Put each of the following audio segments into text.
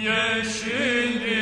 也是你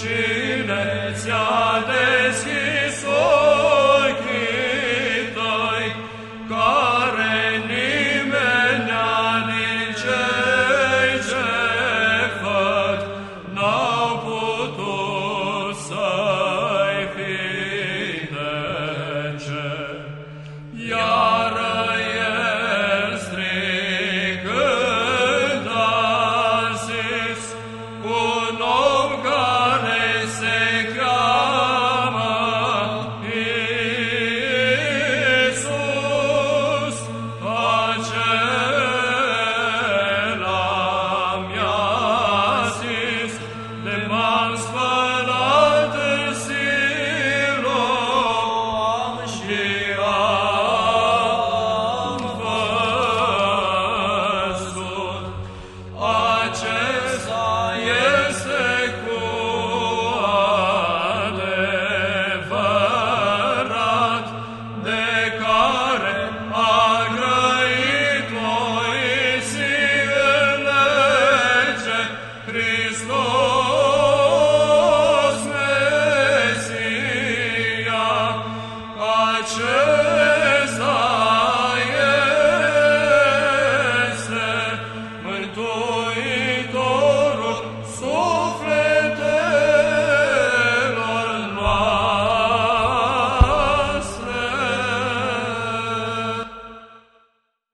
Cine ți-a